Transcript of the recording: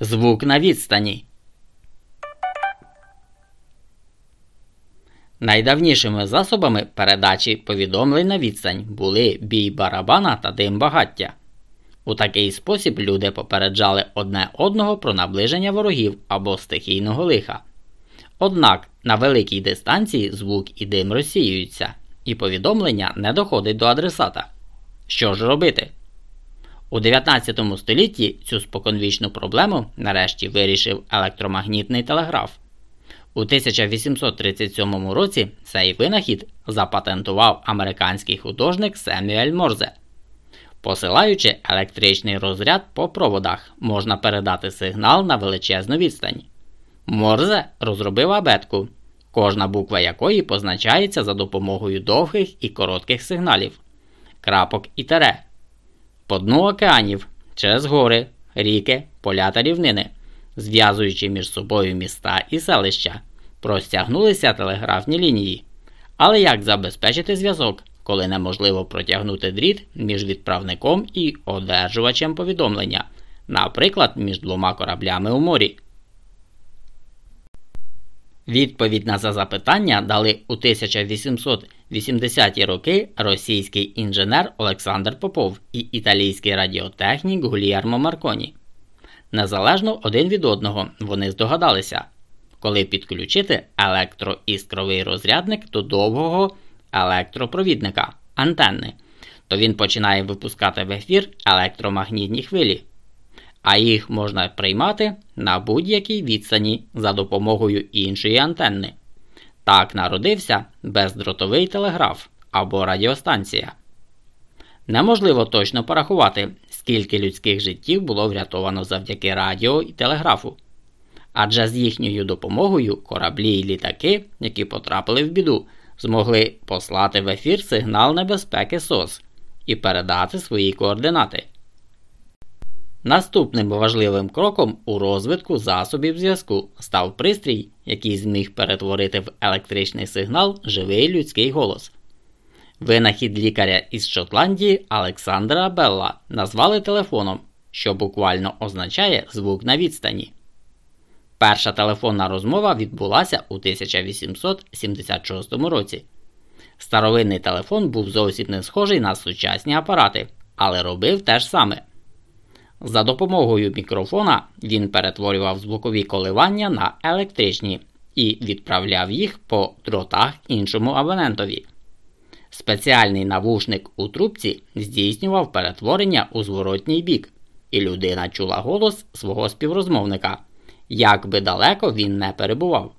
Звук на відстані. Найдавнішими засобами передачі повідомлень на відстань були бій барабана та дим багаття. У такий спосіб люди попереджали одне одного про наближення ворогів або стихійного лиха. Однак на великій дистанції звук і дим розсіюються, і повідомлення не доходить до адресата. Що ж робити? У 19 столітті цю споконвічну проблему нарешті вирішив електромагнітний телеграф. У 1837 році цей винахід запатентував американський художник Семюель Морзе. Посилаючи електричний розряд по проводах, можна передати сигнал на величезну відстань. Морзе розробив абетку, кожна буква якої позначається за допомогою довгих і коротких сигналів, крапок і тере, по дну океанів, через гори, ріки, поля та рівнини, зв'язуючи між собою міста і селища, простягнулися телеграфні лінії. Але як забезпечити зв'язок, коли неможливо протягнути дріт між відправником і одержувачем повідомлення, наприклад, між двома кораблями у морі? Відповідь на це запитання дали у 1880-ті роки російський інженер Олександр Попов і італійський радіотехнік Гульєрмо Марконі. Незалежно один від одного вони здогадалися, коли підключити електроіскровий розрядник до довгого електропровідника антенни, то він починає випускати в ефір електромагнітні хвилі а їх можна приймати на будь-якій відстані за допомогою іншої антенни. Так народився бездротовий телеграф або радіостанція. Неможливо точно порахувати, скільки людських життів було врятовано завдяки радіо і телеграфу. Адже з їхньою допомогою кораблі і літаки, які потрапили в біду, змогли послати в ефір сигнал небезпеки СОС і передати свої координати. Наступним важливим кроком у розвитку засобів зв'язку став пристрій, який зміг перетворити в електричний сигнал живий людський голос. Винахід лікаря із Шотландії Олександра Белла назвали телефоном, що буквально означає звук на відстані. Перша телефонна розмова відбулася у 1876 році. Старовинний телефон був зовсім не схожий на сучасні апарати, але робив те ж саме. За допомогою мікрофона він перетворював звукові коливання на електричні і відправляв їх по дротах іншому абонентові. Спеціальний навушник у трубці здійснював перетворення у зворотній бік, і людина чула голос свого співрозмовника, як би далеко він не перебував.